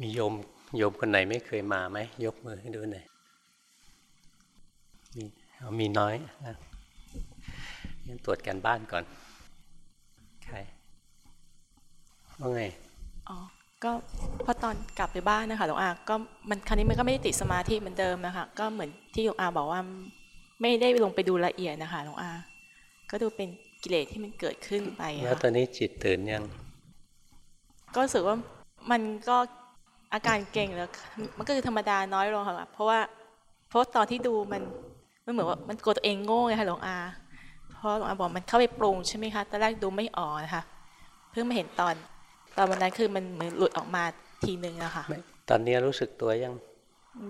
มีโยมโยมคนไหนไม่เคยมาไหมยกมือให้ดูหน่อยมีมีน้อยงั้นตรวจกันบ้านก่อนใครว่าไงอ๋อก็พอตอนกลับไปบ้านนะคะหลวงอาก็มันครั้นี้มันก็ไม่ได้ติดสมาธิเหมือนเดิมนะคะก็เหมือนที่หลวงอาบอกว่าไม่ได้ลงไปดูละเอียดนะคะหลวงอา ก็ดูเป็นกิเลสที่มันเกิดขึ้นไปแล้วตอนนี้จิตตื่นยัง ก็รู้สึกว่ามันก็ อาการเก่งแล้วมันก็คือธรรมดาน้อยลงค่ะเพราะว่าเพราะตอนที่ดูมันมันเหมือนว่ามันกลัวตัวเองโง่ไงคะหลวงอา เพราะหลวงอาบอกมันเข้าไปปรุงใช่ไหมคะตอนแรกดูไม่ออกนะคะเพิ่งมาเห็นตอน ตอนวันนั้นคือมันเหมือนหลุดออกมาทีนึงอะค่ะตอนนี้รู้สึกตัวยัง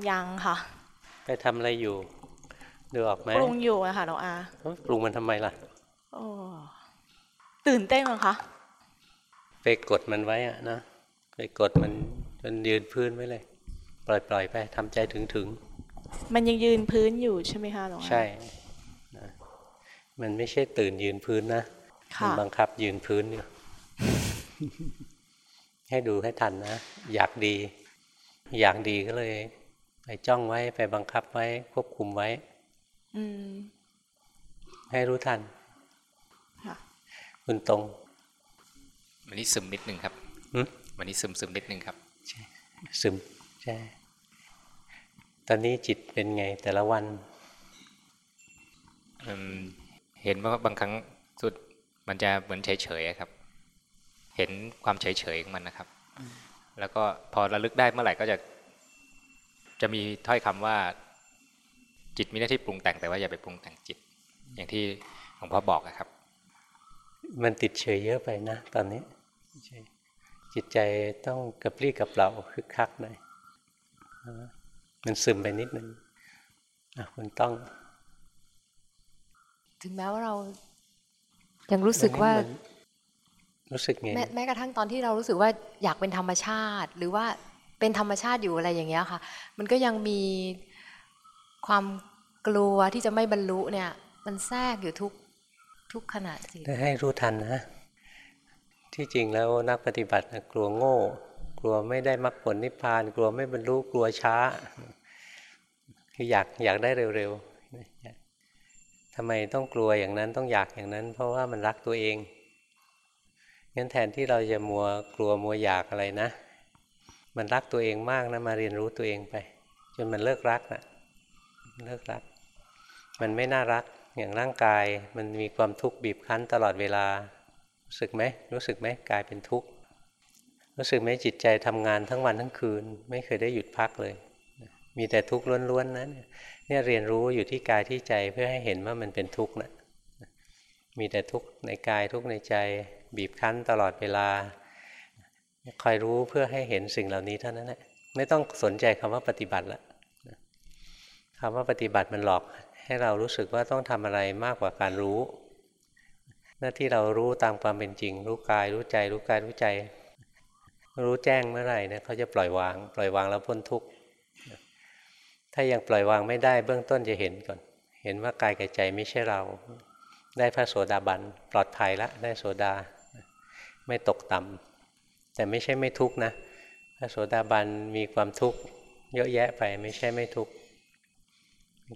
ยังค่ะ ไปทำอะไรอยู่ดูออกไหมปรุงอยู่อะค่ะหลวงอาปรุงมันทำไมล่ะโอ้ตื่นเต้นเหรอคะไปกดมันไว้อะนะไปกดมัน จนยืนพื้นไว้เลย ปล่อยปล่อยไปทำใจถึงถึงมันยังยืนพื้นอยู่ใช่ไหมคะหลวงอาใช่นะมันไม่ใช่ตื่นยืนพื้นนะค่ะมับังคับยืนพื้นอยู่ให้ดูให้ทันนะ อยากดี อยากดีก็เลย ไปจ้องไว้ไปบังคับไว้ ควบคุมไว้อืมให้รู้ทันค่ะคุณตรงวันนี้ซึมนิดนึงครับหึวันนี้ซึมซึมนิดนึงครับ ซึมใช่ตอนนี้จิตเป็นไงแต่ละวันอืมเห็นว่าบางครั้งสุดมันจะเหมือนเฉยๆอะครับ เห็นความเฉยๆของมันนะครับ แล้วก็พอระลึกได้เมื่อไหร่ก็จะจะมีถ้อยคำว่า จิตมีหน้าที่ปรุงแต่งแต่ว่าอย่าไปปรุงแต่งจิต อย่างที่หลวงพ่อบอกอะครับ มันติดเฉยเยอะไปนะ ตอนนี้ใช่ จิตใจต้องกระปรี้กระเปร่าคึกคักหน่อยนะมันซึมไปนิดนึงอะคุณต้อง ถึงแม้ว่าเรา ยังรู้สึกว่านรู้สึกไงแม้แม้กระทั่งตอนที่เรารู้สึกว่าอยากเป็นธรรมชาติ หรือว่าเป็นธรรมชาติอยู่อะไรอย่างเงี้ยค่ะ มันก็ยังมีความกลัวที่จะไม่บรรลุเนี่ย มันแทรกอยู่ทุกทุกขณะจิตได้ให้รู้ทันนะ ที่จริงแล้วนักปฏิบัตินะกลัวโง่ กลัวไม่ได้มรรคผลนิพพาน กลัวไม่บรรลุกลัวช้า คืออยากอยากได้เร็วๆทำไมต้องกลัวอย่างนั้นต้องอยากอย่างนั้น เพราะว่ามันรักตัวเองงั้นแทนที่เราจะมัวกลัวมัวอยากอะไรนะ มันรักตัวเองมากนะมาเรียนรู้ตัวเองไป จนมันเลิกรักนะเลิกรัก มันไม่น่ารักอย่างร่างกายมันมีความทุกข์บีบคั้นตลอดเวลา รู้สึกไหมรู้สึกไหมกายเป็นทุกข์รู้สึกไหมจิตใจทำงานทั้งวันทั้งคืน ไม่เคยได้หยุดพักเลย มีแต่ทุกข์ล้วนๆนะเนี่ยเรียนรู้อยู่ที่กายที่ใจเพื่อให้เห็นว่ามันเป็นทุกข์นะมีแต่ทุกข์ในกายทุกข์ในใจบีบคั้นตลอดเวลาคอยรู้เพื่อให้เห็นสิ่งเหล่านี้เท่านั้นแหละไม่ต้องสนใจคำว่าปฏิบัติละคำว่าปฏิบัติมันหลอกให้เรารู้สึกว่าต้องทำอะไรมากกว่าการรู้ หน้าที่เรารู้ตามความเป็นจริง รู้กายรู้ใจ รู้กายรู้ใจ รู้แจ้งเมื่อไหร่เนี่ยเขาจะปล่อยวาง ปล่อยวางแล้วพ้นทุกข์ถ้ายังปล่อยวางไม่ได้เบื้องต้นจะเห็นก่อน เห็นว่ากายกับใจไม่ใช่เรา ได้พระโสดาบันปลอดภัยละได้โสดา ไม่ตกต่ำแต่ไม่ใช่ไม่ทุกข์นะพระโสดาบันมีความทุกข์เยอะแยะไปไม่ใช่ไม่ทุกข์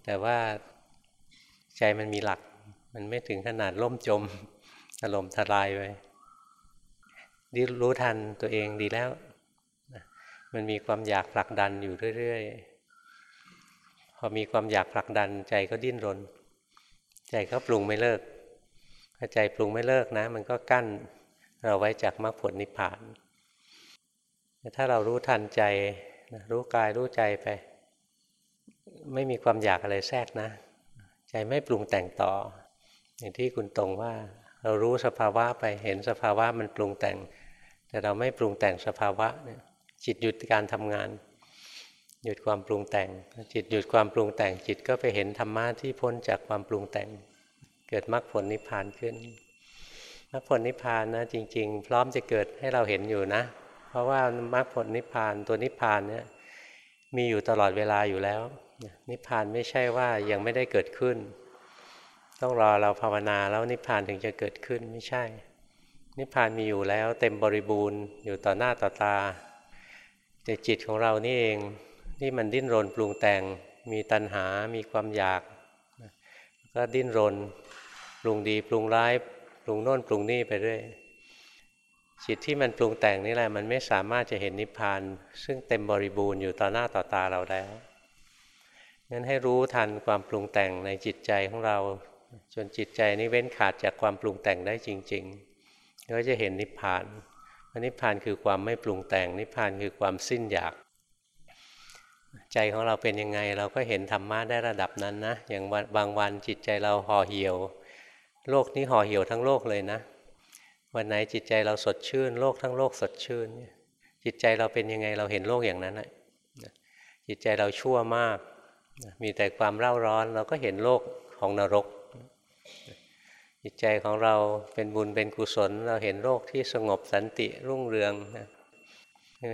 แต่ว่าใจมันมีหลัก มันไม่ถึงขนาดล่มจมถล่มทลายไปดีรู้ทันตัวเองดีแล้ว มันมีความอยากผลักดันอยู่เรื่อยๆ พอมีความอยากผลักดันใจก็ดิ้นรน ใจก็ปรุงไม่เลิกพอใจปรุงไม่เลิกนะ มันก็กั้นเราไว้จากมรรคผลนิพพานแต่ถ้าเรารู้ทันใจรู้กายรู้ใจไป ไม่มีความอยากอะไรแทรกนะ ใจไม่ปรุงแต่งต่อ อย่างที่คุณตรงว่าเรารู้สภาวะไปเห็นสภาวะมันปรุงแต่ง แต่เราไม่ปรุงแต่งสภาวะเนี่ยจิตหยุดการทำงาน หยุดความปรุงแต่ง จิตหยุดความปรุงแต่งจิตก็ไปเห็นธรรมะที่พ้นจากความปรุงแต่ง เกิดมรรคผลนิพพานขึ้นมรรคผลนิพพานนะจริง ๆ พร้อมจะเกิดให้เราเห็นอยู่นะ เพราะว่ามรรคผลนิพพานตัวนิพพานเนี่ยมีอยู่ตลอดเวลาอยู่แล้ว นิพพานไม่ใช่ว่ายังไม่ได้เกิดขึ้น ต้องรอเราภาวนาแล้วนิพพานถึงจะเกิดขึ้นไม่ใช่ นิพพานมีอยู่แล้วเต็มบริบูรณ์อยู่ต่อหน้าต่อตา แต่จิตของเรานี่เองที่มันดิ้นรนปรุงแต่งมีตัณหา มีความอยาก ก็ดิ้นรนปรุงดีปรุงร้ายปรุงโน่นปรุงนี่ไปเรื่อยจิตที่มันปรุงแต่งนี่แหละมันไม่สามารถจะเห็นนิพพาน ซึ่งเต็มบริบูรณ์อยู่ต่อหน้าต่อตาเราแล้วงั้นให้รู้ทันความปรุงแต่งในจิตใจของเรา จนจิตใจนี้เว้นขาดจากความปรุงแต่งได้จริงๆ ก็จะเห็นนิพพานนิพพานคือความไม่ปรุงแต่ง นิพพานคือความสิ้นอยาก ใจของเราเป็นยังไงเราก็เห็นธรรมะได้ระดับนั้นนะ อย่างบางวันจิตใจเราห่อเหี่ยว โลกนี้ห่อเหี่ยวทั้งโลกเลยนะ วันไหนจิตใจเราสดชื่น โลกทั้งโลกสดชื่น จิตใจเราเป็นยังไงเราเห็นโลกอย่างนั้นนะจิตใจเราชั่วมาก มีแต่ความเร่าร้อนเราก็เห็นโลกของนรก จิตใจของเราเป็นบุญเป็นกุศล เราเห็นโลกที่สงบสันติรุ่งเรือง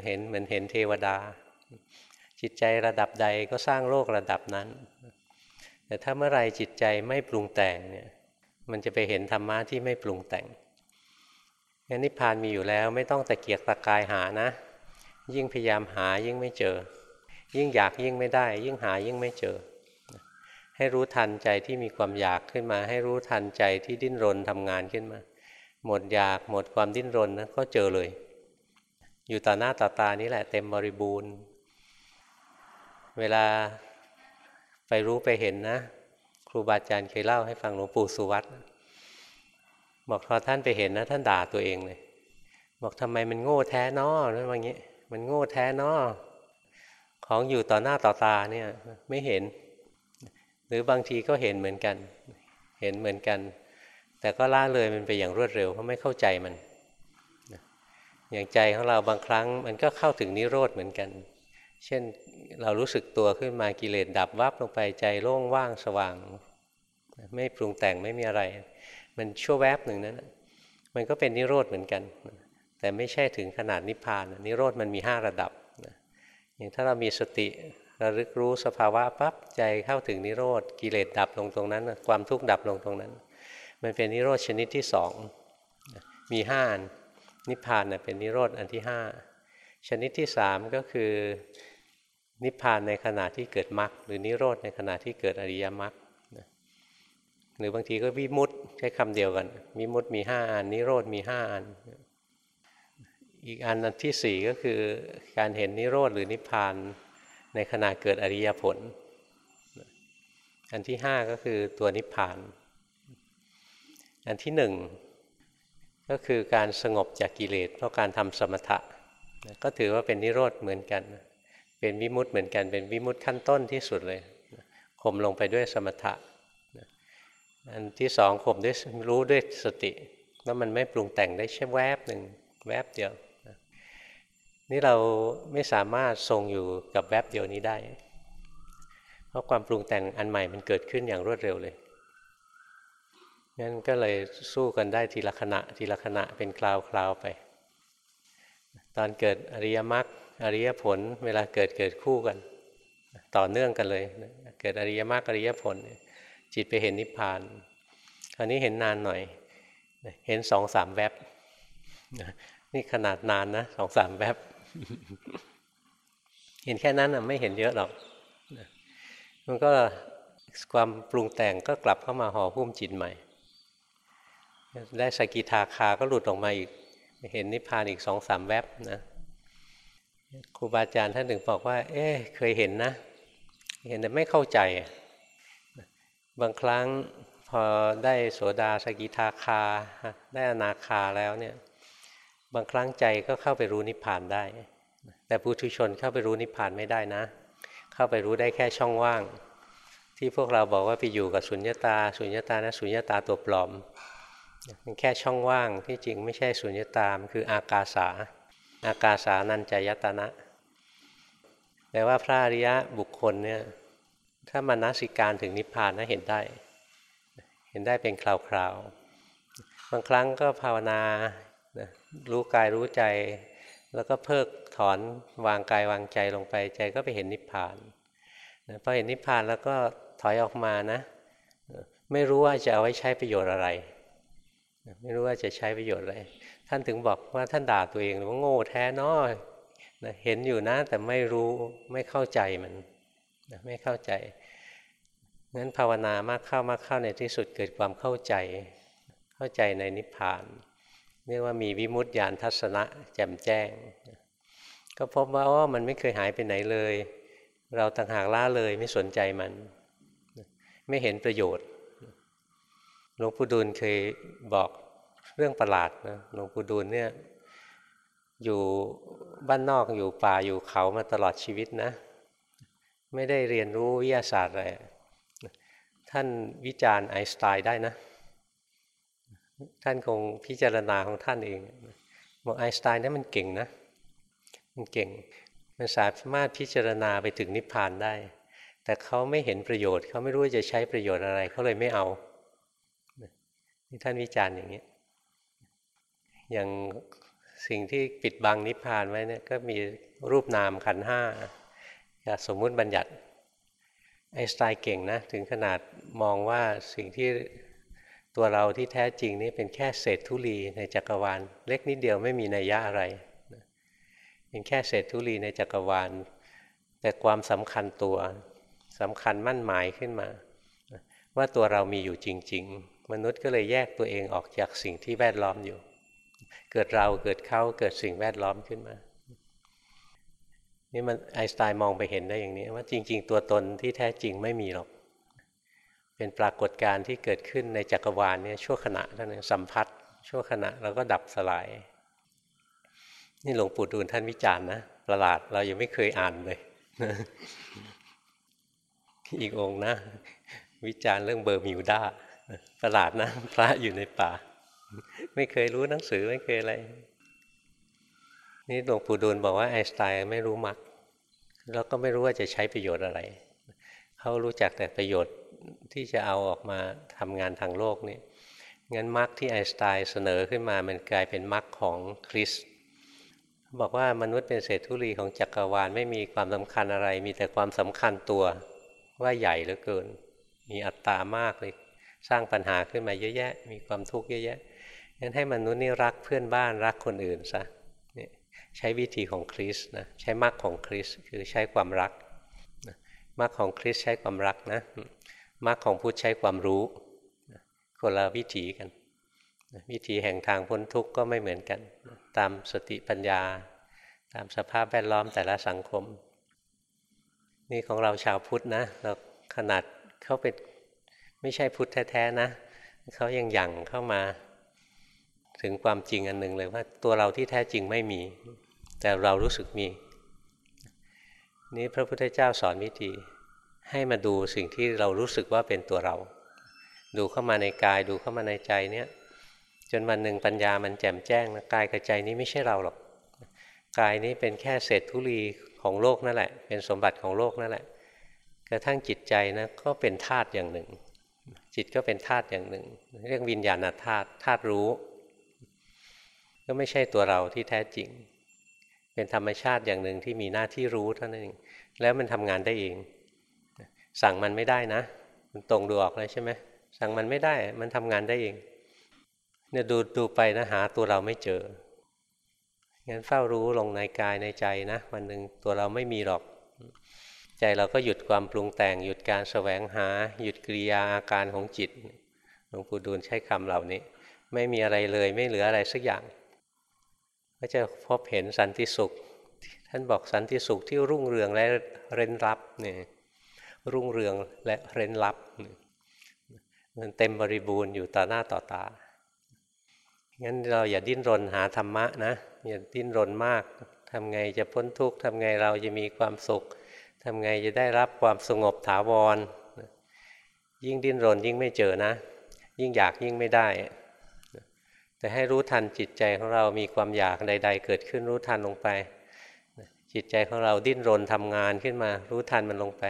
เห็นเหมือนเห็นเทวดา จิตใจระดับใดก็สร้างโลกระดับนั้น แต่ถ้าเมื่อไรจิตใจไม่ปรุงแต่งเนี่ยมันจะไปเห็นธรรมะที่ไม่ปรุงแต่งงั้นนิพพานมีอยู่แล้วไม่ต้องตะเกียกตะกายหานะ ยิ่งพยายามหายิ่งไม่เจอ ยิ่งอยากยิ่งไม่ได้ ยิ่งหายิ่งไม่เจอ ให้รู้ทันใจที่มีความอยากขึ้นมา ให้รู้ทันใจที่ดิ้นรนทำงานขึ้นมา หมดอยากหมดความดิ้นรนนะก็เจอเลย อยู่ต่อหน้าต่อตานี้แหละเต็มบริบูรณ์ เวลาไปรู้ไปเห็นนะ ครูบาอาจารย์เคยเล่าให้ฟังหลวงปู่สุวัตบอกพอท่านไปเห็นนะ ท่านด่าตัวเองเลย บอกทำไมมันโง่แท้นอนั่นว่างี้มันโง่แท้นอของอยู่ต่อหน้าต่อตาเนี่ยไม่เห็น หรือบางทีก็เห็นเหมือนกัน เห็นเหมือนกัน แต่ก็ล่าเลยมันไปอย่างรวดเร็วเพราะไม่เข้าใจมัน อย่างใจของเราบางครั้งมันก็เข้าถึงนิโรธเหมือนกัน เช่นเรารู้สึกตัวขึ้นมากิเลสดับวับลงไปใจโล่งว่างสว่าง ไม่ปรุงแต่งไม่มีอะไร มันชั่วแวบหนึ่งนั้นมันก็เป็นนิโรธเหมือนกัน แต่ไม่ใช่ถึงขนาดนิพพานนิโรธมันมีห้าระดับอย่างถ้าเรามีสติ ระลึกรู้สภาวะปั๊บใจเข้าถึงนิโรธกิเลสดับลงตรงนั้น ความทุกข์ดับลงตรงนั้น มันเป็นนิโรธชนิดที่สองมีห้าอันนิพพานเป็นนิโรธอันที่ห้าชนิดที่สามก็คือนิพพานในขณะที่เกิดมรรคหรือนิโรธในขณะที่เกิดอริยมรรคหรือบางทีก็วิมุตใช้คำเดียวกันวิมุตมีห้าอันนิโรธมีห้าอัน อีกอันที่สี่ก็คือการเห็นนิโรธหรือนิพพาน ในขณะเกิดอริยผล อันที่ห้าก็คือตัวนิพพาน อันที่หนึ่งก็คือการสงบจากกิเลสเพราะการทำสมถะ ก็ถือว่าเป็นนิโรธเหมือนกัน เป็นวิมุตต์เหมือนกัน เป็นวิมุตต์ขั้นต้นที่สุดเลยข่มลงไปด้วยสมถะ อันที่สองข่มด้วยรู้ด้วยสติว่ามันไม่ปรุงแต่งได้แค่แวบหนึ่งแวบเดียว นี่เราไม่สามารถทรงอยู่กับแวบเดียวนี้ได้ เพราะความปรุงแต่งอันใหม่มันเกิดขึ้นอย่างรวดเร็วเลยงั้นก็เลยสู้กันได้ทีละขณะทีละขณะเป็นคราวคราวไป ตอนเกิดอริยมรรคอริยผลเวลาเกิดเกิดคู่กัน ต่อเนื่องกันเลย เกิดอริยมรรคอริยผล จิตไปเห็นนิพพานคราวนี้เห็นนานหน่อย เห็นสองสามแวบนี่ขนาดนานนะสองสามแวบ เห็นแค่นั้นนะไม่เห็นเยอะหรอกมันก็ความปรุงแต่งก็กลับเข้ามาห่อหุ้มจิตใหม่ ได้สกิทาคาก็หลุดออกมาอีก เห็นนิพพานอีกสองสามแวบนะครูบาอาจารย์ท่านถึงบอกว่า เอ๊เคยเห็นนะ เห็นแต่ไม่เข้าใจ บางครั้งพอได้โสดาสกิทาคา ได้อนาคาแล้วเนี่ย บางครั้งใจก็เข้าไปรู้นิพพานได้ แต่ปุถุชนเข้าไปรู้นิพพานไม่ได้นะ เข้าไปรู้ได้แค่ช่องว่าง ที่พวกเราบอกว่าไปอยู่กับสุญญตา สุญญตานะสุญญตาตัวปลอมมันแค่ช่องว่างที่จริงไม่ใช่สุญญตามันคืออากาสา อากาสานันจายตนะแต่ว่าพระอริยะบุคคลเนี่ยถ้ามานัสิการถึงนิพพานนะเห็นได้ เห็นได้เป็นคราวๆบางครั้งก็ภาวนา รู้กายรู้ใจ แล้วก็เพิกถอนวางกายวางใจลงไปใจก็ไปเห็นนิพพานพอเห็นนิพพานแล้วก็ถอยออกมานะ ไม่รู้ว่าจะเอาไว้ใช้ประโยชน์อะไร ไม่รู้ว่าจะใช้ประโยชน์อะไรท่านถึงบอกว่าท่านด่าตัวเองว่าโง่แท้น้อนะเห็นอยู่นะแต่ไม่รู้ไม่เข้าใจมันนะไม่เข้าใจงั้นภาวนามากเข้ามากเข้าในที่สุดเกิดความเข้าใจ เข้าใจในนิพพาน เรียกว่ามีวิมุตติญาณทัศนะแจ่มแจ้ง ก็พบว่าอ๋อมันไม่เคยหายไปไหนเลย เราต่างหากล่าเลยไม่สนใจมัน ไม่เห็นประโยชน์หลวงปู่ดูลเคยบอกเรื่องประหลาดนะหลวงปู่ดูลเนี่ยอยู่บ้านนอกอยู่ป่าอยู่เขามาตลอดชีวิตนะ ไม่ได้เรียนรู้วิทยาศาสตร์อะไรท่านวิจารณ์ไอน์สไตน์ได้นะ ท่านคงพิจารณาของท่านเองบอกไอน์สไตน์นี่มันเก่งนะ มันเก่ง มันสามารถพิจารณาไปถึงนิพพานได้ แต่เขาไม่เห็นประโยชน์ เขาไม่รู้จะใช้ประโยชน์อะไร เขาเลยไม่เอานี่ท่านวิจารณ์อย่างนี้ อย่างสิ่งที่ปิดบังนิพพานไว้เนี่ยก็มีรูปนามขันห้าสมมุติบัญญัติไอสไตล์เก่งนะ ถึงขนาดมองว่าสิ่งที่ ตัวเราที่แท้จริงนี่เป็นแค่เศษธุลีในจักรวาล เล็กนิดเดียวไม่มีนัยยะอะไรเป็นแค่เศษธุลีในจักรวาล แต่ความสำคัญตัวสำคัญมั่นหมายขึ้นมา ว่าตัวเรามีอยู่จริง ๆ มนุษย์ก็เลยแยกตัวเองออกจากสิ่งที่แวดล้อมอยู่ เกิดเราเกิดเขาเกิดสิ่งแวดล้อมขึ้นมานี่มันไอน์สไตน์มองไปเห็นได้อย่างนี้ว่าจริง ๆ ตัวตนที่แท้จริงไม่มีหรอก เป็นปรากฏการณ์ที่เกิดขึ้นในจักรวาลเนี่ยชั่วขณะเท่านั้นสัมผัสชั่วขณะแล้วก็ดับสลาย นี่หลวงปู่ดูลท่านวิจารณ์นะประหลาดเรายังไม่เคยอ่านเลย อีกองนะ วิจารณ์เรื่องเบอร์มิวดาประหลาดนะ พระอยู่ในป่า ไม่เคยรู้หนังสือไม่เคยอะไร นี่หลวงปู่ดูลบอกว่าไอน์สไตน์ไม่รู้มรรคแล้วก็ไม่รู้ว่าจะใช้ประโยชน์อะไร เขารู้จักแต่ประโยชน์ ที่จะเอาออกมาทำงานทางโลกนี่งั้นมรรคที่ไอน์สไตน์เสนอขึ้นมามันกลายเป็นมรรคของคริสบอกว่ามนุษย์เป็นเศษธุลีของจักรวาลไม่มีความสำคัญอะไร มีแต่ความสำคัญตัวว่าใหญ่เหลือเกิน มีอัตตามากเลยสร้างปัญหาขึ้นมาเยอะแยะ มีความทุกข์เยอะแยะงั้นให้มนุษย์นี่รักเพื่อนบ้านรักคนอื่นซะใช้วิธีของคริสนะใช้มรรคของคริสคือใช้ความรักมรรคของคริสใช้ความรักนะ มรรคของพุทธใช้ความรู้คนละวิธีกัน วิธีแห่งทางพ้นทุกข์ก็ไม่เหมือนกัน ตามสติปัญญา ตามสภาพแวดล้อมแต่ละสังคม นี่ของเราชาวพุทธนะเราขนาดเขาเป็นไม่ใช่พุทธแท้ๆนะเขายังหยั่งเข้ามาถึงความจริงอันหนึ่งเลยว่าตัวเราที่แท้จริงไม่มี แต่เรารู้สึกมี นี้พระพุทธเจ้าสอนวิธี ให้มาดูสิ่งที่เรารู้สึกว่าเป็นตัวเรา ดูเข้ามาในกายดูเข้ามาในใจเนี่ยจนวันหนึ่งปัญญามันแจ่มแจ้งนะกายกับใจนี้ไม่ใช่เราหรอกกายนี้เป็นแค่เศษธุลีของโลกนั่นแหละ เป็นสมบัติของโลกนั่นแหละ กระทั่งจิตใจนะก็เป็นธาตุอย่างหนึ่ง จิตก็เป็นธาตุอย่างหนึ่ง เรียกวิญญาณธาตุธาตุรู้ ก็ไม่ใช่ตัวเราที่แท้จริง เป็นธรรมชาติอย่างหนึ่งที่มีหน้าที่รู้เท่านั้นเองแล้วมันทำงานได้เอง สั่งมันไม่ได้นะ มันตรงดูออกเลยใช่ไหมสั่งมันไม่ได้ มันทำงานได้เอง เนี่ยดูดูไปนะหาตัวเราไม่เจองั้นเฝ้ารู้ลงในกายในใจนะวันหนึ่งตัวเราไม่มีหรอก ใจเราก็หยุดความปรุงแต่ง หยุดการแสวงหา หยุดกิริยาอาการของจิตหลวงปู่ดูลใช้คำเหล่านี้ ไม่มีอะไรเลยไม่เหลืออะไรสักอย่าง ก็จะพบเห็นสันติสุข ท่านบอกสันติสุขที่รุ่งเรืองและเร้นรับเนี่ย รุ่งเรืองและเร้นรับ มันเต็มบริบูรณ์อยู่ต่อหน้าต่อตา งั้นเราอย่าดิ้นรนหาธรรมะนะ อย่าดิ้นรนมาก ทำไงจะพ้นทุกข์ทำไงเราจะมีความสุข ทำไงจะได้รับความสงบถาวร ยิ่งดิ้นรนยิ่งไม่เจอนะ ยิ่งอยากยิ่งไม่ได้ แต่ให้รู้ทันจิตใจของเรามีความอยากใด ๆ เกิดขึ้นรู้ทันลงไป จิตใจของเราดิ้นรนทำงานขึ้นมา รู้ทันมันลงไป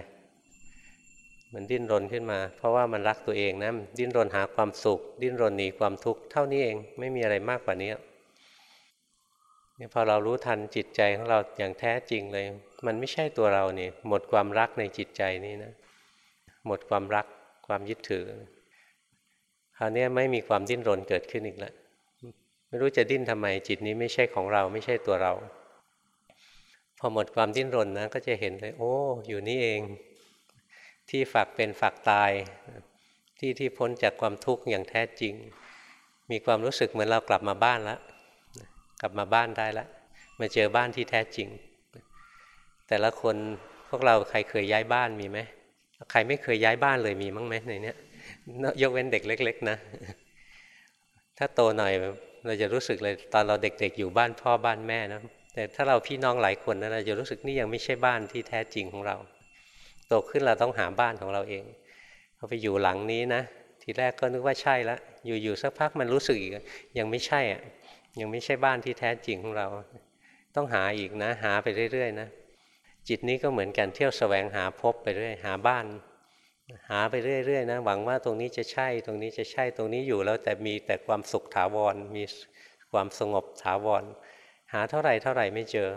มันดิ้นรนขึ้นมา เพราะว่ามันรักตัวเองนะดิ้นรนหาความสุข ดิ้นรนหนีความทุกข์เท่านี้เองไม่มีอะไรมากกว่านี้เนี่ยพอเรารู้ทันจิตใจของเราอย่างแท้จริงเลย มันไม่ใช่ตัวเราเนี่ยหมดความรักในจิตใจนี่นะ หมดความรักความยึดถือคราวนี้ไม่มีความดิ้นรนเกิดขึ้นอีกแล้วไม่รู้จะดิ้นทำไมจิตนี้ไม่ใช่ของเราไม่ใช่ตัวเรา พอหมดความดิ้นรนนะก็จะเห็นเลย โอ้ อยู่นี่เอง ที่ฝักเป็นฝักตายที่ที่พ้นจากความทุกข์อย่างแท้จริง มีความรู้สึกเหมือนเรากลับมาบ้านแล้วกลับมาบ้านได้แล้วมาเจอบ้านที่แท้จริง แต่ละคนพวกเราใครเคยย้ายบ้านมีไหมใครไม่เคยย้ายบ้านเลยมีมั้งไหมในนี้ยกเว้นเด็กเล็ก ๆ นะ ถ้าโตหน่อยเราจะรู้สึกเลยตอนเราเด็กๆอยู่บ้านพ่อบ้านแม่นะแต่ถ้าเราพี่น้องหลายคนนะเราจะรู้สึกนี่ยังไม่ใช่บ้านที่แท้จริงของเรา โตขึ้นเราต้องหาบ้านของเราเองพอไปอยู่หลังนี้นะ ทีแรกก็นึกว่าใช่แล้วอยู่ๆสักพักมันรู้สึกอีกยังไม่ใช่อะยังไม่ใช่บ้านที่แท้จริงของเรา ต้องหาอีกนะ หาไปเรื่อยๆนะจิตนี้ก็เหมือนกันเที่ยวแสวงหาพบไปเรื่อยหาบ้าน หาไปเรื่อยๆนะหวังว่าตรงนี้จะใช่ ตรงนี้จะใช่ตรงนี้อยู่แล้วแต่มีแต่ความสุขถาวรมีความสงบถาวร หาเท่าไหร่เท่าไหร่ไม่เจอ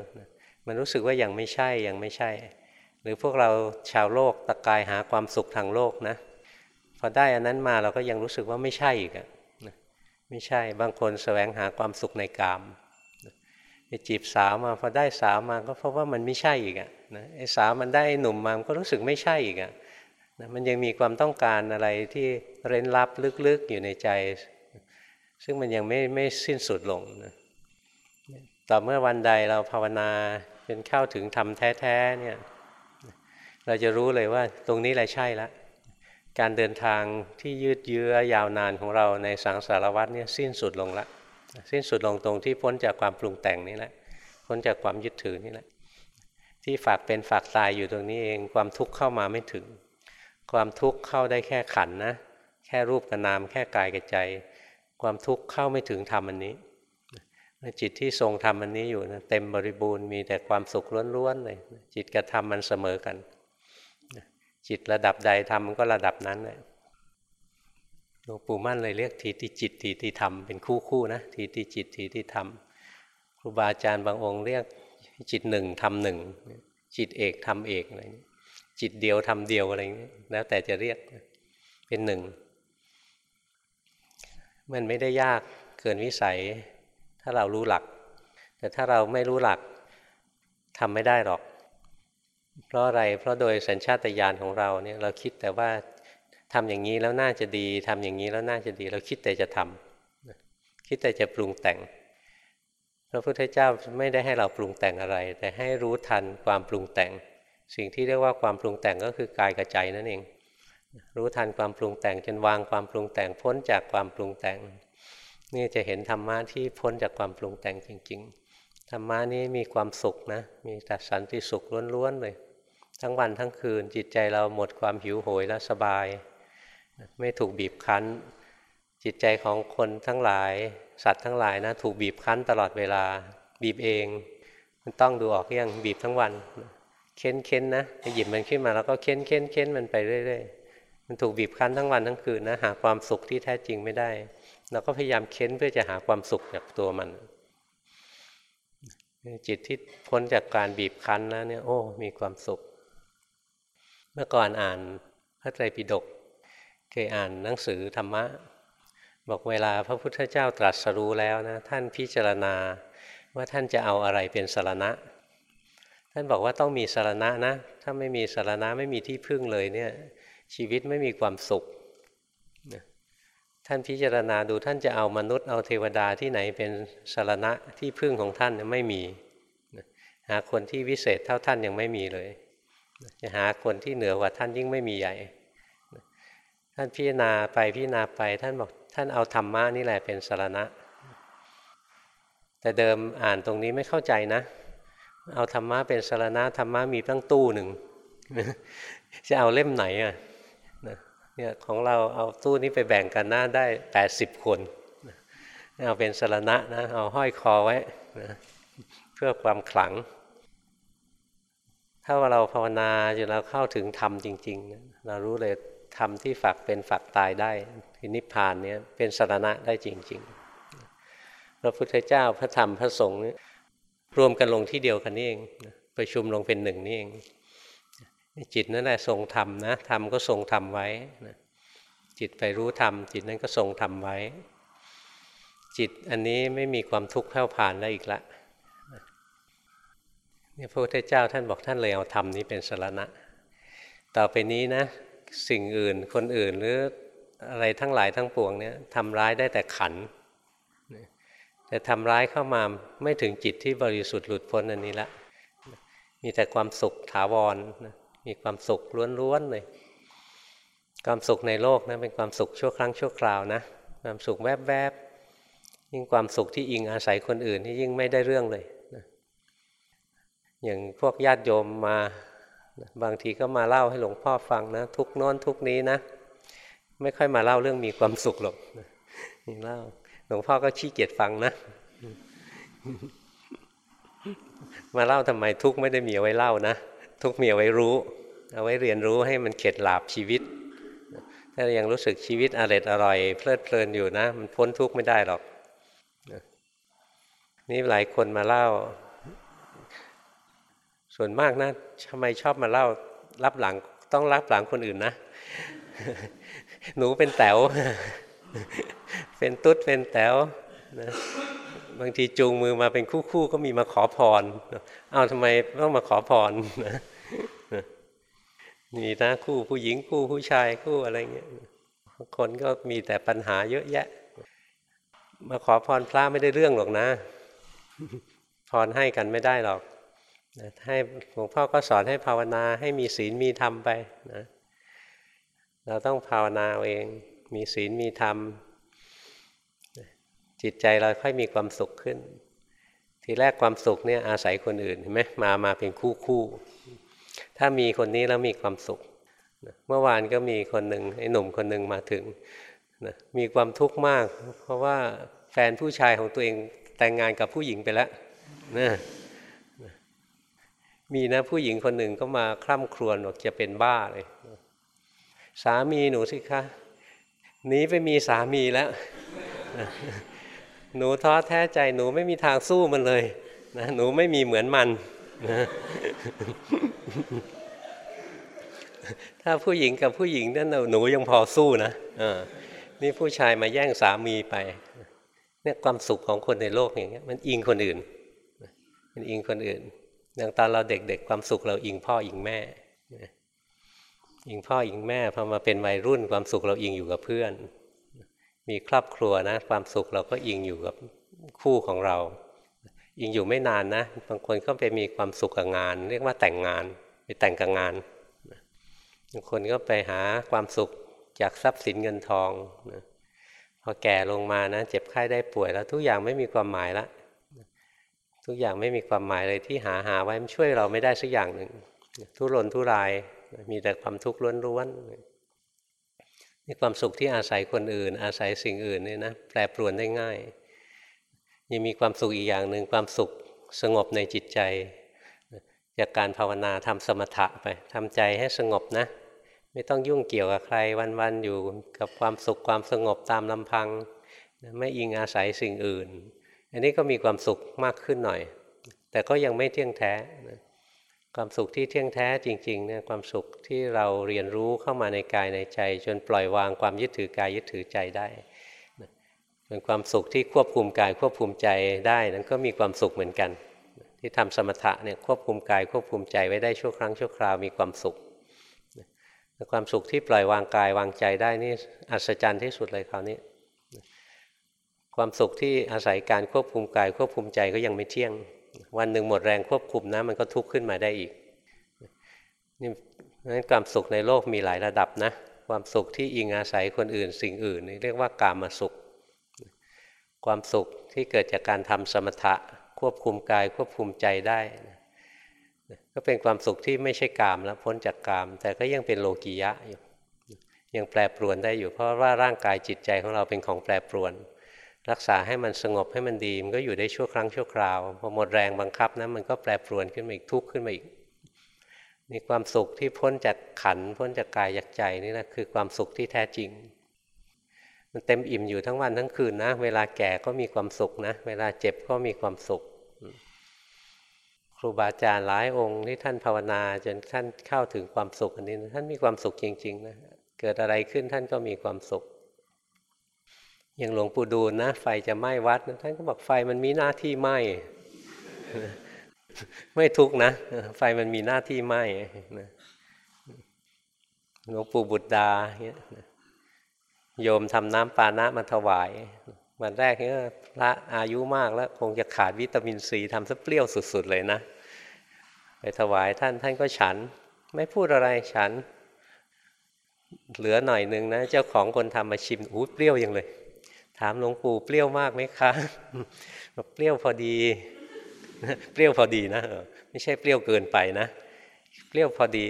มันรู้สึกว่ายังไม่ใช่ยังไม่ใช่ รือพวกเราชาวโลกตะกายหาความสุขทางโลกนะ พอได้อันนั้นมาเราก็ยังรู้สึกว่าไม่ใช่อีกอะไม่ใช่บางคนแสวงหาความสุขในกามไปจีบสาวมาพอได้สาวมาก็เพราะว่ามันไม่ใช่อีกอะนะไอ้สาวมันได้หนุ่มมามันก็รู้สึกไม่ใช่อีกอะนะมันยังมีความต้องการอะไรที่เร้นลับลึกๆอยู่ในใจ ซึ่งมันยังไม่ไม่สิ้นสุดลงนะต่อเมื่อวันใดเราภาวนาจนเข้าถึงธรรมแท้ๆเนี่ย เราจะรู้เลยว่าตรงนี้แหละใช่ละการเดินทางที่ยืดเยื้อยาวนานของเราในสังสารวัฏเนี่ยสิ้นสุดลงละ สิ้นสุดลงตรงที่พ้นจากความปรุงแต่งนี่แหละพ้นจากความยึดถือนี่แหละ ที่ฝากเป็นฝากตายอยู่ตรงนี้เองความทุกข์เข้ามาไม่ถึง ความทุกข์เข้าได้แค่ขันนะ แค่รูปกับนามแค่กายกับใจ ความทุกข์เข้าไม่ถึงธรรมอันนี้จิตที่ทรงธรรมอันนี้อยู่นะเต็มบริบูรณ์มีแต่ความสุขล้วนๆเลยจิตกับธรรมมันเสมอกัน จิตระดับใดธรรมมันก็ระดับนั้นเลยหลวงปู่มั่นเลยเรียกทีติจิตทีติธรรมเป็นคู่คู่นะทีติจิตทีติธรรมครูบาอาจารย์บางองค์เรียกจิตหนึ่งทำหนึ่งจิตเอกทำเอกอะไรจิตเดียวทำเดียวอะไรอย่างนี้แล้วแต่จะเรียกเป็นหนึ่งมันไม่ได้ยากเกินวิสัย ถ้าเรารู้หลัก แต่ถ้าเราไม่รู้หลักทำไม่ได้หรอก เพราะอะไร เพราะโดยสัญชาตญาณของเราเนี่ยเราคิดแต่ว่าทำอย่างนี้แล้วน่าจะดีทำอย่างนี้แล้วน่าจะดี เราคิดแต่จะทำคิดแต่จะปรุงแต่ง พระพุทธเจ้าไม่ได้ให้เราปรุงแต่งอะไร แต่ให้รู้ทันความปรุงแต่ง สิ่งที่เรียกว่าความปรุงแต่งก็คือกายกับใจนั่นเอง รู้ทันความปรุงแต่งจนวางความปรุงแต่งพ้นจากความปรุงแต่ง นี่จะเห็นธรรมะที่พ้นจากความปรุงแต่งจริง ๆ ธรรมะนี้มีความสุขนะ มีแต่สันติสุขล้วนๆเลย ทั้งวันทั้งคืนจิตใจเราหมดความหิวโหยและสบาย ไม่ถูกบีบคั้น จิตใจของคนทั้งหลาย สัตว์ทั้งหลายนะถูกบีบคั้นตลอดเวลา บีบเองมันต้องดูออกยังบีบทั้งวัน เค้นเค้นนะหยิบมันขึ้นมาแล้วก็เค้นเค้นเค้นมันไปเรื่อยๆมันถูกบีบคั้นทั้งวันทั้งคืนนะหาความสุขที่แท้จริงไม่ได้เราก็พยายามเค้นเพื่อจะหาความสุขจากตัวมันจิตที่พ้นจากการบีบคั้นแล้วเนี่ยโอ้ มีความสุข มื่อก่อนอ่านพระไตรปิฎกเคยอ่านหนังสือธรรมะ บอกเวลาพระพุทธเจ้าตรัสรู้แล้วนะท่านพิจารณาว่าท่านจะเอาอะไรเป็นสารณะ ท่านบอกว่าต้องมีสารณะนะ ถ้าไม่มีสารณะไม่มีที่พึ่งเลยเนี่ยชีวิตไม่มีความสุข ท่านพิจารณาดูท่านจะเอามนุษย์เอาเทวดาที่ไหนเป็นสารณะที่พึ่งของท่านไม่มีหาคนที่วิเศษเท่าท่านยังไม่มีเลย จะหาคนที่เหนือกว่าท่านยิ่งไม่มีใหญ่ ท่านพิจารณาไปพิจารณาไปท่านบอกท่านเอาธรรมะนี่แหละเป็นสารณะ แต่เดิมอ่านตรงนี้ไม่เข้าใจนะ เอาธรรมะเป็นสารณะธรรมะมีตั้งตู้หนึ่งจะเอาเล่มไหนอะเนี่ยของเราเอาตู้นี้ไปแบ่งกันหน้าได้แปดสิบคนเอาเป็นสารณะนะเอาห้อยคอไว้นะเพื่อความขลัง ถ้าว่าเราภาวนาจนเราเข้าถึงธรรมจริงๆ เรารู้เลยธรรมที่ฝักเป็นฝักตายได้คือนิพพานเนี่ยเป็นสรณะได้จริง ๆ พระพุทธเจ้าพระธรรมพระสงฆ์รวมกันลงที่เดียวกันนี่เองประชุมลงเป็นหนึ่งนี่เองจิตนั่นแหละทรงธรรมนะธรรมก็ทรงธรรมไว้นะจิตไปรู้ธรรมจิตนั้นก็ทรงธรรมไว้ จิตอันนี้ไม่มีความทุกข์แผ่วผ่านแล้วอีกละ นี่พระพุทธเจ้าท่านบอกท่านเลยเอาธรรมนี้เป็นสรณะ ต่อไปนี้นะ สิ่งอื่นคนอื่นหรืออะไรทั้งหลายทั้งปวงเนี่ยทำร้ายได้แต่ขัน แต่ทำร้ายเข้ามาไม่ถึงจิตที่บริสุทธิ์หลุดพ้นอันนี้ละ มีแต่ความสุขถาวรนะมีความสุขล้วนๆเลยความสุขในโลกนะเป็นความสุขชั่วครั้งชั่วคราวนะความสุขแวบๆยิ่งความสุขที่อิงอาศัยคนอื่นที่ยิ่งไม่ได้เรื่องเลย อย่างพวกญาติโยมมาบางทีก็มาเล่าให้หลวงพ่อฟังนะ ทุกโน้นทุกนี้นะ ไม่ค่อยมาเล่าเรื่องมีความสุขหรอกนี่เล่าหลวงพ่อก็ขี้เกียจฟังนะ มาเล่าทำไมทุกไม่ได้มีเอาไว้เล่านะ ทุกมีเอาไว้รู้ เอาไว้เรียนรู้ให้มันเข็ดหลาบชีวิต ถ้ายังรู้สึกชีวิตอร่อยอร่อยเพลิดเพลินอยู่นะ มันพ้นทุกข์ไม่ได้หรอกนี่หลายคนมาเล่า ส่วนมากนะทำไมชอบมาเล่ารับหลังต้องรับหลังคนอื่นนะ หนูเป็นแต๋วเป็นตุ๊ดเป็นแต๋วนะบางทีจูงมือมาเป็นคู่ๆก็มีมาขอพร เอาทำไมต้องมาขอพรนะมีนะคู่ผู้หญิงคู่ผู้ชายคู่อะไรเงี้ยคนก็มีแต่ปัญหาเยอะแยะ มาขอพรพระไม่ได้เรื่องหรอกนะ พรให้กันไม่ได้หรอก ให้หลวงพ่อก็สอนให้ภาวนาให้มีศีลมีธรรมไปนะเราต้องภาวนาเอง มีศีลมีธรรม จิตใจเราค่อยมีความสุขขึ้น ทีแรกความสุขเนี่ยอาศัยคนอื่นเห็นไหมมามาเป็นคู่คู่ถ้ามีคนนี้แล้วมีความสุข เมื่อวานก็มีคนหนึ่งไอ้หนุ่มคนหนึ่งมาถึงนะมีความทุกข์มาก เพราะว่าแฟนผู้ชายของตัวเองแต่งงานกับผู้หญิงไปแล้วนะ มีนะผู้หญิงคนหนึ่งก็มาคร่ำครวญบอกจะเป็นบ้าเลย สามีหนูสิคะหนีไปมีสามีแล้ว หนูท้อแท้ใจหนูไม่มีทางสู้มันเลยนะหนูไม่มีเหมือนมันนะถ้าผู้หญิงกับผู้หญิงนั่นหนูยังพอสู้นะนี่ผู้ชายมาแย่งสามีไปเนี่ยความสุขของคนในโลกอย่างเงี้ยมันอิงคนอื่น มันอิงคนอื่น อย่างตอนเราเด็กๆความสุขเราอิงพ่ออิงแม่อิงพ่ออิงแม่พอมาเป็นวัยรุ่นความสุขเราอิงอยู่กับเพื่อน มีครอบครัวนะ ความสุขเราก็อิงอยู่กับคู่ของเรา อิงอยู่ไม่นานนะ บางคนก็ไปมีความสุขกับงาน เรียกว่าแต่งงานไปแต่งกับงานบางคนก็ไปหาความสุขจากทรัพย์สินเงินทองนะพอแก่ลงมานะ เจ็บไข้ได้ป่วยแล้วทุกอย่างไม่มีความหมายละ ทุกอย่างไม่มีความหมายเลยที่หาหาไว้มันช่วยเราไม่ได้สักอย่างหนึ่งทุรนทุรายมีแต่ความทุกข์ล้วนๆนี่ความสุขที่อาศัยคนอื่น อาศัยสิ่งอื่นเนี่ยนะแปรปรวนได้ง่าย ยังมีความสุขอีกอย่างหนึ่งความสุขสงบในจิตใจ จากการภาวนาทำสมถะไปทำใจให้สงบนะ ไม่ต้องยุ่งเกี่ยวกับใครวันๆอยู่กับความสุขความสงบตามลำพัง ไม่อิงอาศัยสิ่งอื่น อันนี้ก็มีความสุขมากขึ้นหน่อย แต่ก็ยังไม่เที่ยงแท้ความสุขที่เที่ยงแท้จริงๆเนี่ยความสุขที่เราเรียนรู้เข้ามาในกายในใจ จนปล่อยวางความยึดถือกายยึดถือใจได้เป็นความสุขที่ควบคุมกายควบคุมใจได้นั้นก็มีความสุขเหมือนกัน ที่ทำสมถะเนี่ยควบคุมกายควบคุมใจไว้ได้ชั่วครั้งชั่วคราวมีความสุขแต่ความสุขที่ปล่อยวางกายวางใจได้นี่อัศจรรย์ที่สุดเลยคราวนี้ ความสุขที่อาศัยการควบคุมกายควบคุมใจก็ยังไม่เที่ยง วันหนึ่งหมดแรงควบคุมนะมันก็ทุกข์ขึ้นมาได้อีกนี่นั้นความสุขในโลกมีหลายระดับนะ ความสุขที่อิงอาศัยคนอื่นสิ่งอื่นนี่เรียกว่ากามาสุข ความสุขที่เกิดจากการทำสมถะควบคุมกายควบคุมใจได้ก็เป็นความสุขที่ไม่ใช่กามแล้วพ้นจากกาม แต่ก็ยังเป็นโลกียะอยู่ยังแปรปรวนได้อยู่เพราะว่าร่างกายจิตใจของเราเป็นของแปรปรวน รักษาให้มันสงบให้มันดี มันก็อยู่ได้ชั่วครั้งชั่วคราวพอหมดแรงบังคับนะมันก็แปรปรวนขึ้นมาอีกทุกข์ขึ้นมาอีกนี่ความสุขที่พ้นจากขันพ้นจากกายจากใจนี่นะคือความสุขที่แท้จริง มันเต็มอิ่มอยู่ทั้งวันทั้งคืนนะ เวลาแก่ก็มีความสุขนะ เวลาเจ็บก็มีความสุข ครูบาอาจารย์หลายองค์ที่ท่านภาวนาจนท่านเข้าถึงความสุขอันนี้ ท่านมีความสุขจริง ๆ นะ เกิดอะไรขึ้นท่านก็มีความสุข อย่างหลวงปู่ดูลนะ ไฟจะไหม้วัดท่านก็บอกไฟมันมีหน้าที่ไหม้ไม่ทุกนะ ไฟมันมีหน้าที่ไหม้หลวงปู่บุตรดาเนี่ยโยมทำน้ำปานะมาถวายวันแรกเนี่ยพระอายุมากแล้ว คงจะขาดวิตามินซีทำซะเปรี้ยวสุด ๆ เลยนะ ไปถวายท่านท่านก็ฉัน ไม่พูดอะไรฉัน เหลือหน่อยหนึ่งนะ เจ้าของคนทำมาชิมอู้เปรี้ยวยังเลย ถามหลวงปู่เปรี้ยวมากไหมคะบอกเปรี้ยวพอดีเปรี้ยวพอดีนะเออไม่ใช่เปรี้ยวเกินไปนะ เปรี้ยวพอดี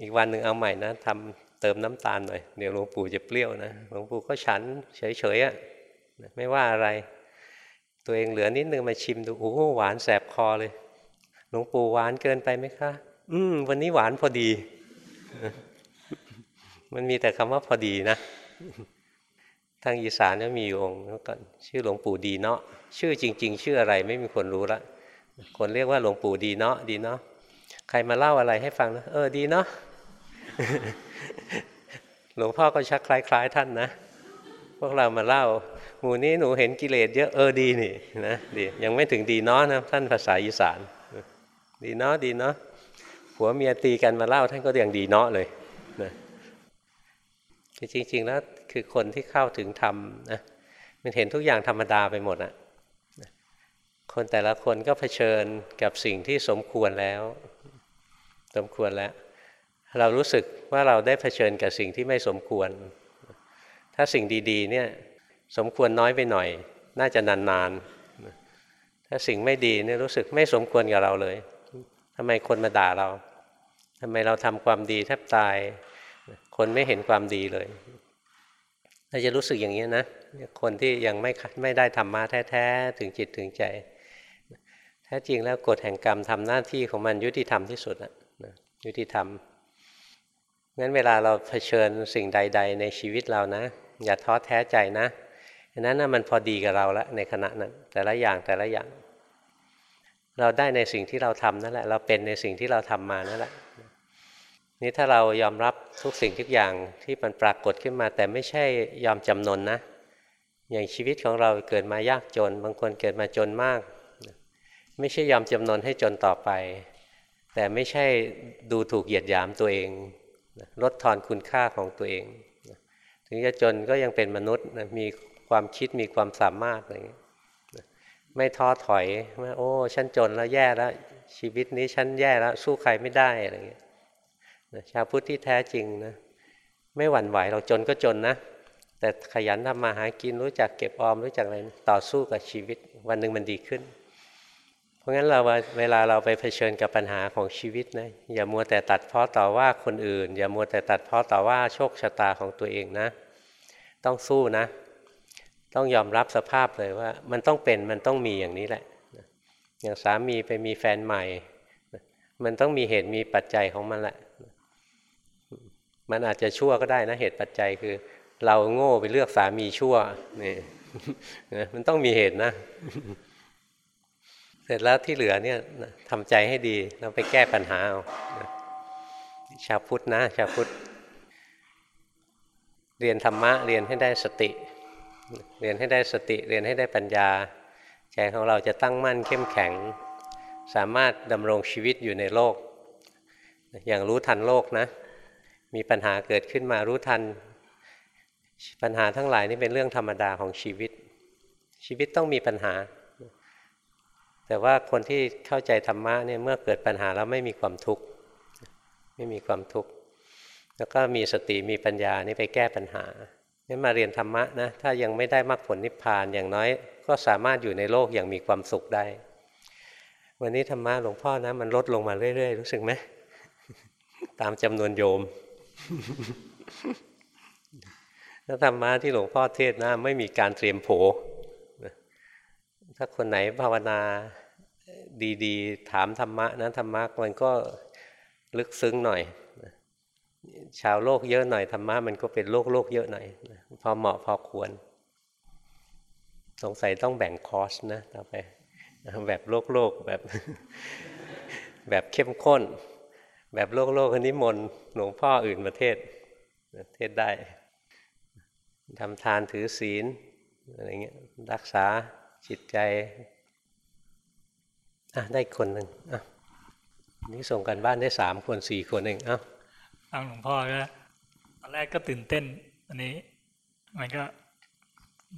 อีกวันหนึ่งเอาใหม่นะทำเติมน้ำตาลหน่อยเดี๋ยวหลวงปู่จะเปรี้ยวนะหลวงปู่ก็ฉันเฉยๆอะไม่ว่าอะไร ตัวเองเหลือนิดนึงมาชิมดูโอ้หหวานแสบคอเลย หลวงปู่หวานเกินไปไหมคะ อืม วันนี้หวานพอดี มันมีแต่คำว่าพอดีนะ ทางอีสานเนี่ยมีอยู่องค์ก่อนชื่อหลวงปู่ดีเนาะชื่อจริง ๆ ชื่ออะไรไม่มีคนรู้ละคนเรียกว่าหลวงปู่ดีเนาะดีเนาะใครมาเล่าอะไรให้ฟังนะเออดีเนาะหลวงพ่อก็ชักคล้าย ๆ ท่านนะ พวกเรามาเล่า หมู่นี้หนูเห็นกิเลสเยอะเออดีนี่นะดียังไม่ถึงดีเนาะนะท่านภาษาอีสาน ดีเนาะดีเนาะผัวเมียตีกันมาเล่าท่านก็ยังดีเนาะเลยนะจริงๆแล้ว คือคนที่เข้าถึงธรรมนะมันเห็นทุกอย่างธรรมดาไปหมดอะคนแต่ละคนก็เผชิญกับสิ่งที่สมควรแล้ว สมควรแล้ว เรารู้สึกว่าเราได้เผชิญกับสิ่งที่ไม่สมควร ถ้าสิ่งดีๆเนี่ยสมควรน้อยไปหน่อย น่าจะนานๆ ถ้าสิ่งไม่ดีเนี่ยรู้สึกไม่สมควรกับเราเลยทำไมคนมาด่าเราทำไมเราทำความดีแทบตาย คนไม่เห็นความดีเลย เราจะรู้สึกอย่างนี้นะคนที่ยังไม่ไม่ได้ธรรมะแท้ๆถึงจิตถึงใจ แท้จริงแล้วกฎแห่งกรรมทำหน้าที่ของมันยุติธรรมที่สุดนะยุติธรรมงั้นเวลาเราเผชิญสิ่งใด ๆ ในชีวิตเรานะ อย่าท้อแท้ใจนะอันนั้นนะมันพอดีกับเราแล้วในขณะนั้น แต่ละอย่างแต่ละอย่าง เราได้ในสิ่งที่เราทำนั่นแหละ เราเป็นในสิ่งที่เราทำมานั่นแหละ นี่ถ้าเรายอมรับทุกสิ่งทุกอย่างที่มันปรากฏขึ้นมา แต่ไม่ใช่ยอมจำนนนะ อย่างชีวิตของเราเกิดมายากจน บางคนเกิดมาจนมาก ไม่ใช่ยอมจำนนให้จนต่อไป แต่ไม่ใช่ดูถูกเหยียดหยามตัวเองลดทอนคุณค่าของตัวเอง ถึงจะจนก็ยังเป็นมนุษย์มีความคิดมีความสามารถอะไรอย่างี้ไม่ท้อถอยว่าโอ้ฉันจนแล้วแย่แล้วชีวิตนี้ฉันแย่แล้วสู้ใครไม่ได้อะไรอย่างเงี้ย ชาวพุทธที่แท้จริงนะไม่หวั่นไหวเราจนก็จนนะ แต่ขยันทำมาหากินรู้จักเก็บออมรู้จักอะไรต่อสู้กับชีวิต วันหนึ่งมันดีขึ้น เพราะงั้นเราเวลาเราไปเผชิญกับปัญหาของชีวิตนะอย่ามัวแต่ตัดเพาะต่อว่าคนอื่น อย่ามัวแต่ตัดเพาะต่อว่าโชคชะตาของตัวเองนะ ต้องสู้นะ ต้องยอมรับสภาพเลยว่า มันต้องเป็นมันต้องมีอย่างนี้แหละ อย่างสามีไปมีแฟนใหม่ มันต้องมีเหตุมีปัจจัยของมันแหละ มันอาจจะชั่วก็ได้นะเหตุปัจจัยคือ เราโง่ไปเลือกสามีชั่วนี่มันต้องมีเหตุนะ เสร็จแล้วที่เหลือเนี่ยทำใจให้ดีเราไปแก้ปัญหาเอาชาวพุทธนะชาวพุทธเรียนธรรมะเรียนให้ได้สติ เรียนให้ได้สติ เรียนให้ได้ปัญญาใจของเราจะตั้งมั่นเข้มแข็ง สามารถดำรงชีวิตอยู่ในโลก อย่างรู้ทันโลกนะ มีปัญหาเกิดขึ้นมารู้ทัน ปัญหาทั้งหลายนี่เป็นเรื่องธรรมดาของชีวิต ชีวิตต้องมีปัญหา แต่ว่าคนที่เข้าใจธรรมะเนี่ยเมื่อเกิดปัญหาแล้วไม่มีความทุกข์ไม่มีความทุกข์แล้วก็มีสติมีปัญญานี่ไปแก้ปัญหานี่มาเรียนธรรมะนะถ้ายังไม่ได้มรรคผลนิพพานอย่างน้อย ก็สามารถอยู่ในโลกอย่างมีความสุขได้ วันนี้ธรรมะหลวงพ่อนะมันลดลงมาเรื่อยๆ รู้สึกไหมตามจำนวนโยม ถ้าธรรมะที่หลวงพ่อเทศนะ ไม่มีการเตรียมโผถ้าคนไหนภาวนาดีๆ ถามธรรมะนะธรรมะมันก็ลึกซึ้งหน่อย ชาวโลกเยอะหน่อยธรรมะมันก็เป็นโลกโลกเยอะหน่อยพอเหมาะพอควร สงสัยต้องแบ่งคอร์สนะต่อไปแบบโลกโลกแบบ แบบเข้มข้น แบบโลกโลกนิมนต์หลวงพ่ออื่นประเทศเทศได้ทำทานถือศีลอะไรเงี้ยรักษาจิตใจอะได้คนหนึ่งอะนี่ส่งกันบ้านได้สามคนสี่คนเองอ้าฟังหลวงพ่อก็ตอนแรกก็ตื่นเต้นอันนี้ มันก็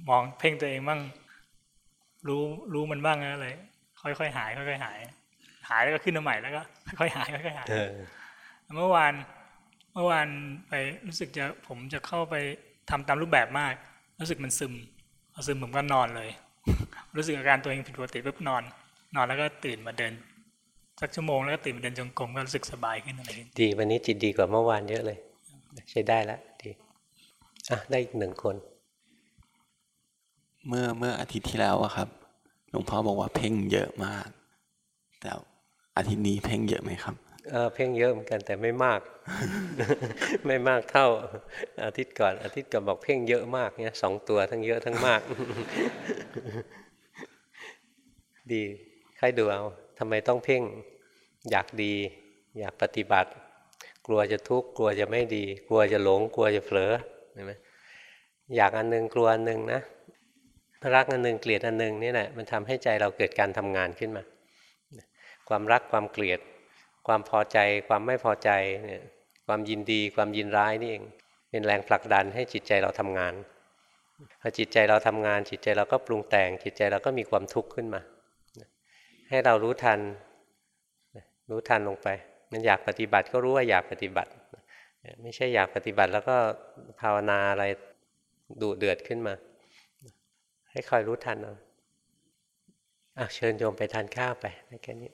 มองเพ่งตัวเองบ้างรู้รู้มันบ้างอะไรค่อยๆหาย ค่อยๆหาย หายแล้วก็ขึ้นมาใหม่แล้วก็ค่อยๆหายค่อยๆหายเออเมื่อวานเมื่อวานไปรู้สึกจะผมจะเข้าไปทำตามรูปแบบมาก รู้สึกมันซึมพอซึมผมก็นอนเลย รู้สึกอาการตัวเองผิดปกติปุ๊บนอน นอนแล้วก็ตื่นมาเดินสักชั่วโมงแล้วก็ตื่นมาเดินจงกรมก็รู้สึกสบายขึ้นอะไรขึ้นดีวันนี้จิตดีกว่าเมื่อวานเยอะเลย ใช้ได้แล้วดีอะได้อีกหนึ่งคน เมื่อเมื่ออาทิตย์ที่แล้วอะครับหลวงพ่อบอกว่าเพ่งเยอะมาก แต่ อาทิตย์นี้เพ่งเยอะไหมครับเออเพ่งเยอะเหมือนกันแต่ไม่มาก ไม่มากเท่าอาทิตย์ก่อนอาทิตย์ก่อนบอกเพ่งเยอะมากเนี่ยสองตัวทั้งเยอะทั้งมาก ดีใครดูเอาทำไมต้องเพ่ง อยากดี อยากปฏิบัติ กลัวจะทุกข์กลัวจะไม่ดี กลัวจะหลง กลัวจะเผลอเห็นไหมอยากอันหนึงกลัวอันหนึงนะรักอันหนึงเกลียดอันหนึงนี่แหละมันทำให้ใจเราเกิดการทำงานขึ้นมา ความรักความเกลียด ความพอใจ ความไม่พอใจเนี่ยความยินดี ความยินร้ายนี่เองเป็นแรงผลักดันให้จิตใจเราทำงานพอจิตใจเราทำงาน จิตใจเราก็ปรุงแต่ง จิตใจเราก็มีความทุกข์ขึ้นมา ให้เรารู้ทัน รู้ทันลงไป มันอยากปฏิบัติก็รู้ว่าอยากปฏิบัติ ไม่ใช่อยากปฏิบัติแล้วก็ภาวนาอะไรดุเดือดขึ้นมา ให้คอยรู้ทันเอาเชิญโยมไปทานข้าวไปแค่นี้